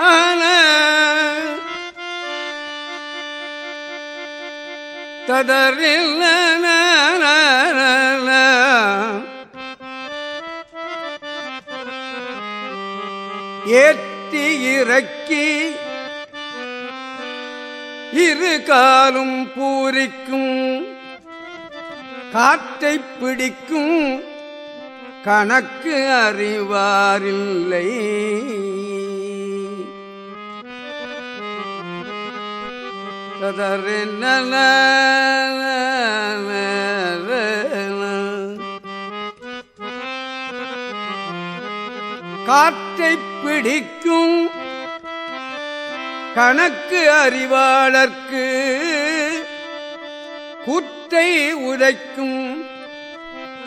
ஆன ததறில் ஏற்றி இறக்கி இரு காலும் பூரிக்கும் காற்றை பிடிக்கும் கணக்கு அறிவாரில்லை. கதறின காற்றை பிடிக்கும் கணக்கு அறிவாளர்க்கு குற்றை உதைக்கும்